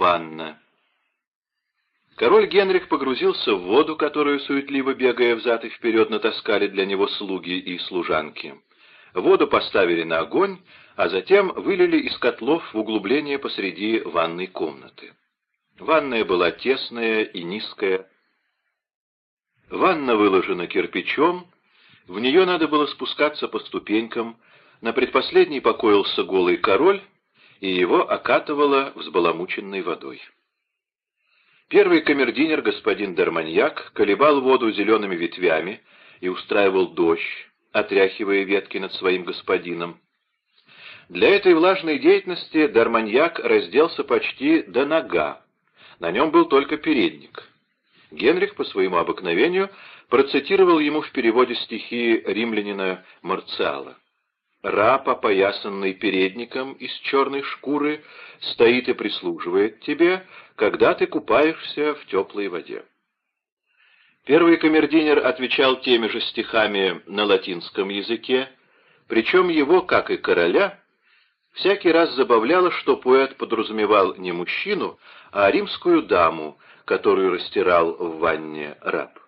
Ванна. Король Генрих погрузился в воду, которую, суетливо бегая взад и вперед, натаскали для него слуги и служанки. Воду поставили на огонь, а затем вылили из котлов в углубление посреди ванной комнаты. Ванная была тесная и низкая. Ванна выложена кирпичом, в нее надо было спускаться по ступенькам, на предпоследней покоился голый король, и его окатывало взбаламученной водой. Первый камердинер господин Дарманьяк, колебал воду зелеными ветвями и устраивал дождь, отряхивая ветки над своим господином. Для этой влажной деятельности Дарманьяк разделся почти до нога. На нем был только передник. Генрих по своему обыкновению процитировал ему в переводе стихи римлянина Марциала. Раб, опоясанный передником из черной шкуры, стоит и прислуживает тебе, когда ты купаешься в теплой воде. Первый камердинер отвечал теми же стихами на латинском языке, причем его, как и короля, всякий раз забавляло, что поэт подразумевал не мужчину, а римскую даму, которую растирал в ванне раб.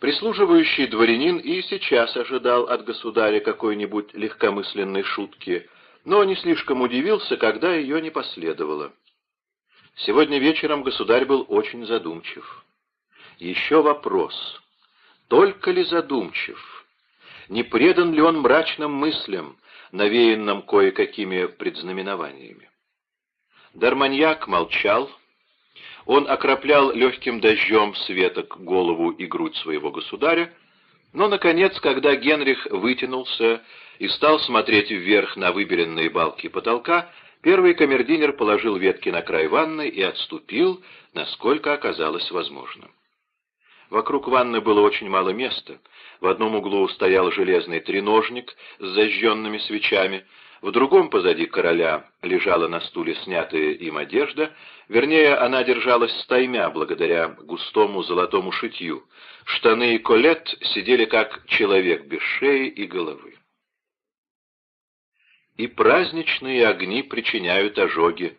Прислуживающий дворянин и сейчас ожидал от государя какой-нибудь легкомысленной шутки, но не слишком удивился, когда ее не последовало. Сегодня вечером государь был очень задумчив. Еще вопрос. Только ли задумчив? Не предан ли он мрачным мыслям, навеянным кое-какими предзнаменованиями? Дарманьяк молчал, он окроплял легким дождем светок голову и грудь своего государя, но, наконец, когда Генрих вытянулся и стал смотреть вверх на выбеленные балки потолка, первый камердинер положил ветки на край ванны и отступил, насколько оказалось возможным. Вокруг ванны было очень мало места. В одном углу стоял железный треножник с зажженными свечами, в другом позади короля лежала на стуле снятая им одежда, вернее, она держалась стаймя благодаря густому золотому шитью. Штаны и колет сидели как человек без шеи и головы. И праздничные огни причиняют ожоги.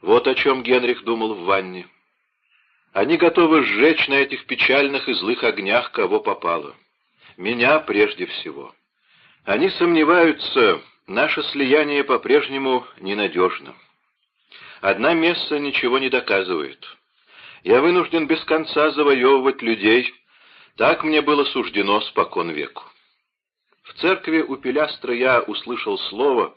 Вот о чем Генрих думал в ванне. Они готовы сжечь на этих печальных и злых огнях кого попало. Меня прежде всего. Они сомневаются, Наше слияние по-прежнему ненадежно. Одна месса ничего не доказывает. Я вынужден без конца завоевывать людей. Так мне было суждено спокон веку. В церкви у Пилястра я услышал слово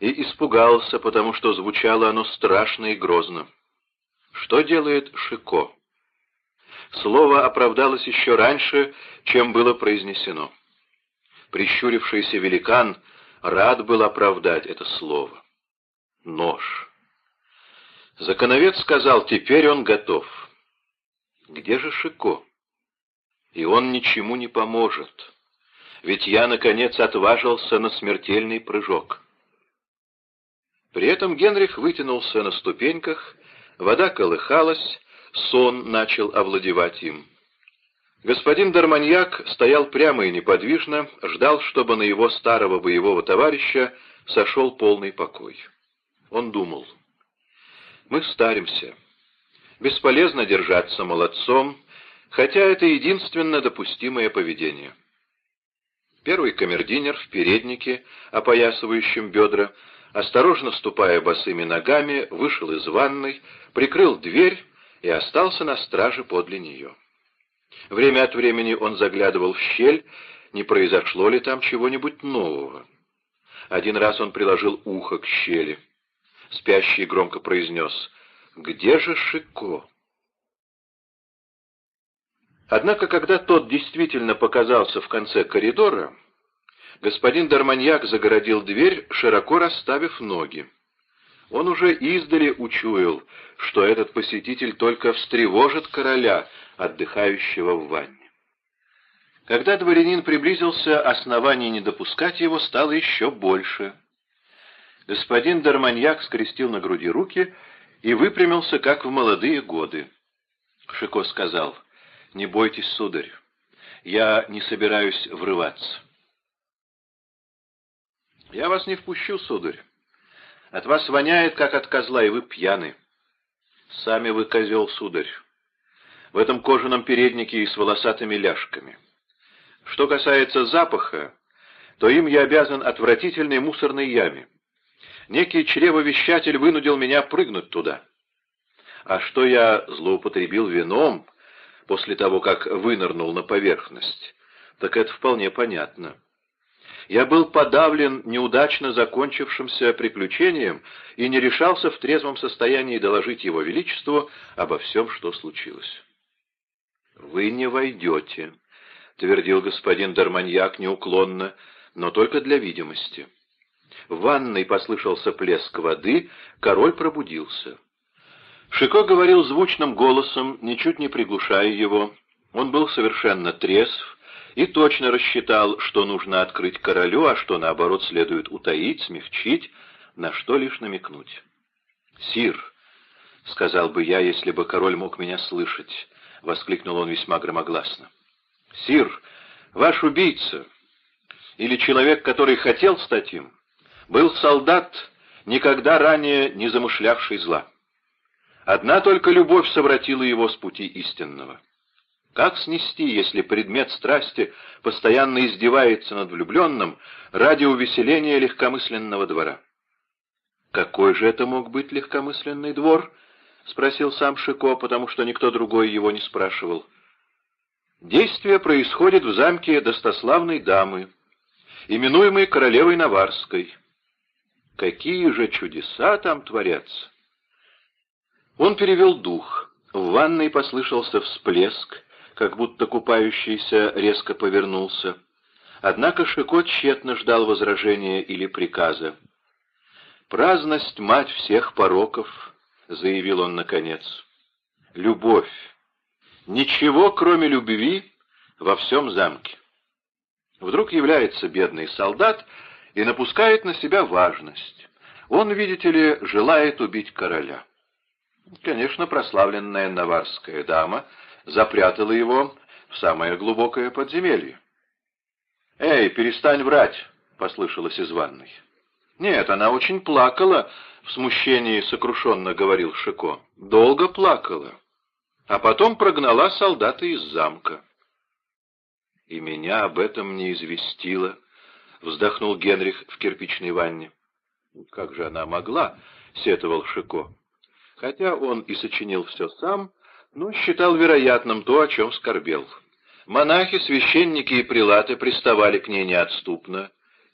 и испугался, потому что звучало оно страшно и грозно. Что делает Шико? Слово оправдалось еще раньше, чем было произнесено. Прищурившийся великан — рад был оправдать это слово. Нож. Законовец сказал, теперь он готов. Где же Шико? И он ничему не поможет. Ведь я, наконец, отважился на смертельный прыжок. При этом Генрих вытянулся на ступеньках, вода колыхалась, сон начал овладевать им. Господин Дарманьяк стоял прямо и неподвижно, ждал, чтобы на его старого боевого товарища сошел полный покой. Он думал, «Мы старимся. Бесполезно держаться молодцом, хотя это единственно допустимое поведение». Первый камердинер в переднике, опоясывающем бедра, осторожно ступая босыми ногами, вышел из ванной, прикрыл дверь и остался на страже подле нее. Время от времени он заглядывал в щель, не произошло ли там чего-нибудь нового. Один раз он приложил ухо к щели. Спящий громко произнес «Где же Шико?» Однако, когда тот действительно показался в конце коридора, господин Дарманьяк загородил дверь, широко расставив ноги. Он уже издали учуял, что этот посетитель только встревожит короля, отдыхающего в ванне. Когда дворянин приблизился, оснований не допускать его стало еще больше. Господин Дарманьяк скрестил на груди руки и выпрямился, как в молодые годы. Шико сказал, «Не бойтесь, сударь, я не собираюсь врываться». «Я вас не впущу, сударь. От вас воняет, как от козла, и вы пьяны. Сами вы козел, сударь. В этом кожаном переднике и с волосатыми ляжками. Что касается запаха, то им я обязан отвратительной мусорной яме. Некий чревовещатель вынудил меня прыгнуть туда. А что я злоупотребил вином после того, как вынырнул на поверхность, так это вполне понятно. Я был подавлен неудачно закончившимся приключением и не решался в трезвом состоянии доложить его величеству обо всем, что случилось. «Вы не войдете», — твердил господин Дарманьяк неуклонно, но только для видимости. В ванной послышался плеск воды, король пробудился. Шико говорил звучным голосом, ничуть не приглушая его. Он был совершенно трезв и точно рассчитал, что нужно открыть королю, а что, наоборот, следует утаить, смягчить, на что лишь намекнуть. «Сир», — сказал бы я, если бы король мог меня слышать, — воскликнул он весьма громогласно. «Сир, ваш убийца, или человек, который хотел стать им, был солдат, никогда ранее не замышлявший зла. Одна только любовь совратила его с пути истинного. Как снести, если предмет страсти постоянно издевается над влюбленным ради увеселения легкомысленного двора? «Какой же это мог быть легкомысленный двор?» — спросил сам Шико, потому что никто другой его не спрашивал. Действие происходит в замке достославной дамы, именуемой королевой Наварской. Какие же чудеса там творятся! Он перевел дух. В ванной послышался всплеск, как будто купающийся резко повернулся. Однако Шико тщетно ждал возражения или приказа. «Праздность — мать всех пороков», — заявил он наконец. «Любовь. Ничего, кроме любви, во всем замке». Вдруг является бедный солдат и напускает на себя важность. Он, видите ли, желает убить короля. Конечно, прославленная наварская дама запрятала его в самое глубокое подземелье. «Эй, перестань врать!» — послышалось из ванной. «Нет, она очень плакала», — в смущении сокрушенно говорил Шико. «Долго плакала, а потом прогнала солдата из замка». «И меня об этом не известила», — вздохнул Генрих в кирпичной ванне. «Как же она могла?» — сетовал Шико. Хотя он и сочинил все сам, но считал вероятным то, о чем скорбел. Монахи, священники и прилаты приставали к ней неотступно.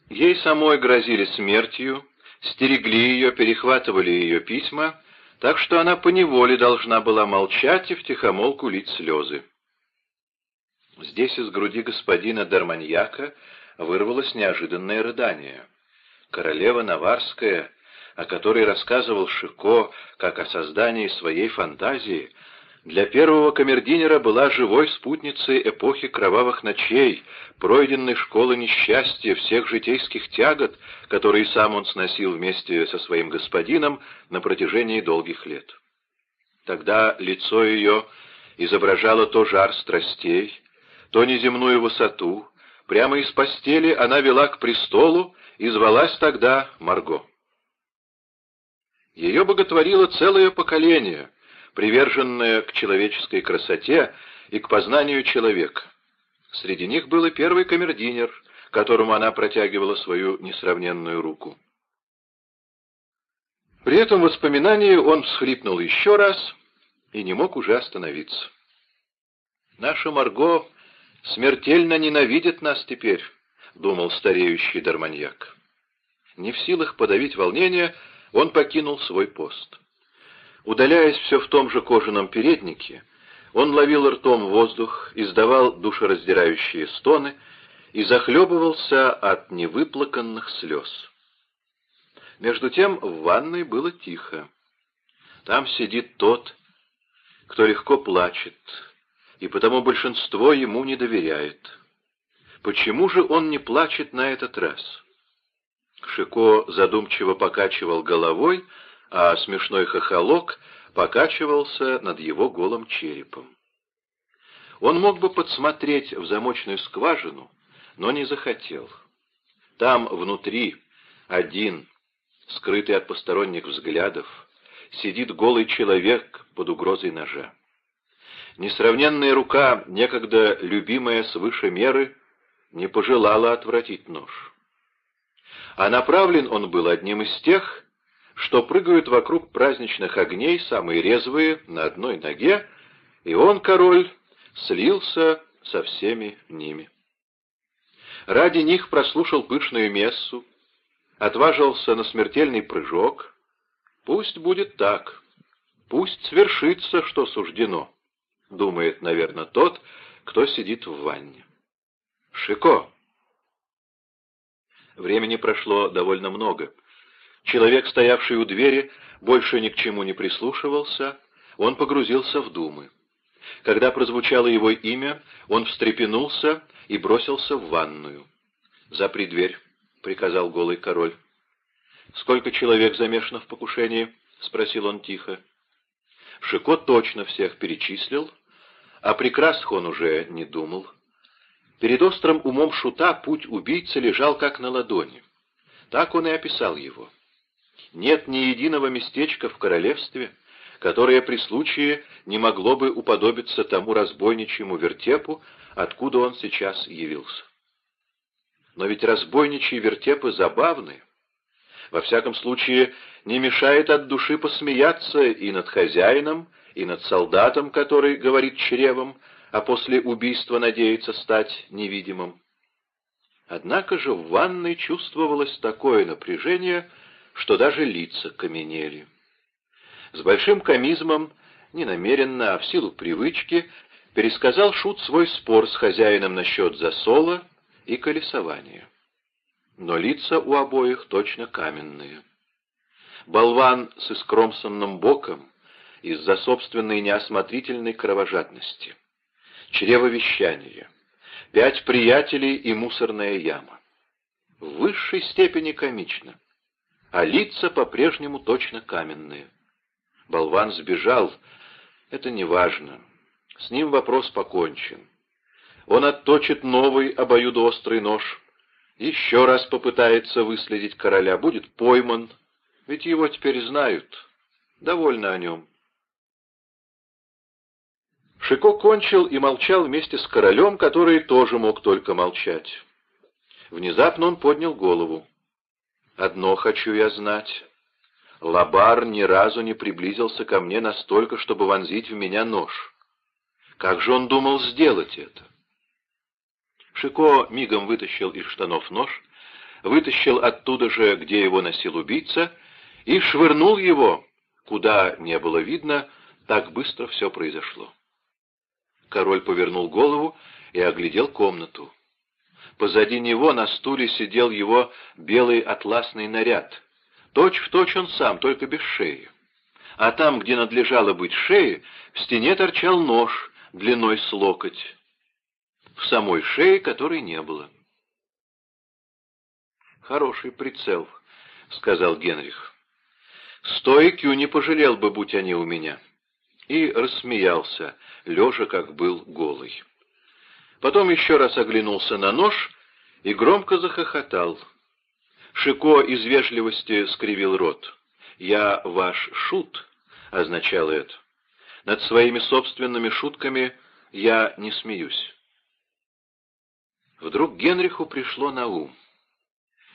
Ей самой грозили смертью, стерегли ее, перехватывали ее письма, так что она поневоле должна была молчать и втихомолку лить слезы. Здесь из груди господина Дарманьяка вырвалось неожиданное рыдание. Королева Наварская, о которой рассказывал Шико, как о создании своей фантазии, для первого камердинера была живой спутницей эпохи кровавых ночей, пройденной школы несчастья, всех житейских тягот, которые сам он сносил вместе со своим господином на протяжении долгих лет. Тогда лицо ее изображало то жар страстей, то неземную высоту, прямо из постели она вела к престолу и звалась тогда Марго. Ее боготворило целое поколение, приверженное к человеческой красоте и к познанию человека. Среди них был и первый камердинер, которому она протягивала свою несравненную руку. При этом воспоминании он всхлипнул еще раз и не мог уже остановиться. Наша Марго смертельно ненавидит нас теперь», — думал стареющий дарманьяк. Не в силах подавить волнение, он покинул свой пост. Удаляясь все в том же кожаном переднике, он ловил ртом воздух, издавал душераздирающие стоны и захлебывался от невыплаканных слез. Между тем в ванной было тихо. Там сидит тот, кто легко плачет, и потому большинство ему не доверяет. Почему же он не плачет на этот раз? Шико задумчиво покачивал головой, а смешной хохолок покачивался над его голым черепом. Он мог бы подсмотреть в замочную скважину, но не захотел. Там, внутри, один, скрытый от посторонних взглядов, сидит голый человек под угрозой ножа. Несравненная рука, некогда любимая свыше меры, не пожелала отвратить нож. А направлен он был одним из тех, что прыгают вокруг праздничных огней, самые резвые, на одной ноге, и он, король, слился со всеми ними. Ради них прослушал пышную мессу, отважился на смертельный прыжок. Пусть будет так, пусть свершится, что суждено, думает, наверное, тот, кто сидит в ванне. Шико! Времени прошло довольно много. Человек, стоявший у двери, больше ни к чему не прислушивался, он погрузился в думы. Когда прозвучало его имя, он встрепенулся и бросился в ванную. «Запри дверь», — приказал голый король. «Сколько человек замешано в покушении?» — спросил он тихо. Шико точно всех перечислил, а прекрасных он уже не думал. Перед острым умом шута путь убийцы лежал как на ладони. Так он и описал его. Нет ни единого местечка в королевстве, которое при случае не могло бы уподобиться тому разбойничьему вертепу, откуда он сейчас явился. Но ведь разбойничьи вертепы забавны. Во всяком случае, не мешает от души посмеяться и над хозяином, и над солдатом, который говорит чревом, а после убийства надеется стать невидимым. Однако же в ванной чувствовалось такое напряжение, что даже лица каменели. С большим комизмом, не намеренно, а в силу привычки, пересказал Шут свой спор с хозяином насчет засола и колесования. Но лица у обоих точно каменные. Болван с искромсанным боком из-за собственной неосмотрительной кровожадности. Чревовещание. Пять приятелей и мусорная яма. В высшей степени комично. А лица по-прежнему точно каменные. Болван сбежал. Это не важно. С ним вопрос покончен. Он отточит новый обоюдоострый нож. Еще раз попытается выследить короля. Будет пойман. Ведь его теперь знают. Довольно о нем. Шико кончил и молчал вместе с королем, который тоже мог только молчать. Внезапно он поднял голову. «Одно хочу я знать. Лабар ни разу не приблизился ко мне настолько, чтобы вонзить в меня нож. Как же он думал сделать это? Шико мигом вытащил из штанов нож, вытащил оттуда же, где его носил убийца, и швырнул его, куда не было видно, так быстро все произошло. Король повернул голову и оглядел комнату. Позади него на стуле сидел его белый атласный наряд — Точь в точь он сам, только без шеи. А там, где надлежало быть шеи, в стене торчал нож длиной с локоть. В самой шее которой не было. «Хороший прицел», — сказал Генрих. «Стойкю не пожалел бы, будь они у меня». И рассмеялся, лежа как был голый. Потом еще раз оглянулся на нож и громко захохотал. Шико из вежливости скривил рот. «Я ваш шут», — означало это. «Над своими собственными шутками я не смеюсь». Вдруг Генриху пришло на ум.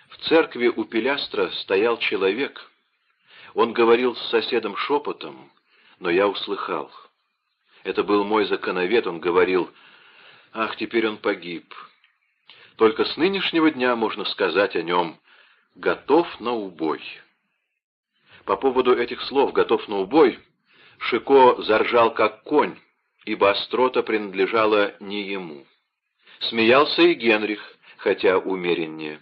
В церкви у Пилястра стоял человек. Он говорил с соседом шепотом, но я услыхал. Это был мой законовед, он говорил, «Ах, теперь он погиб». Только с нынешнего дня можно сказать о нем «готов на убой». По поводу этих слов «готов на убой» Шико заржал как конь, ибо острота принадлежала не ему. Смеялся и Генрих, хотя умереннее.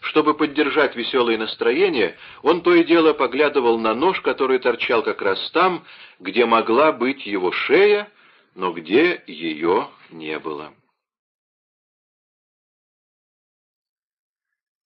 Чтобы поддержать веселое настроение, он то и дело поглядывал на нож, который торчал как раз там, где могла быть его шея, но где ее не было.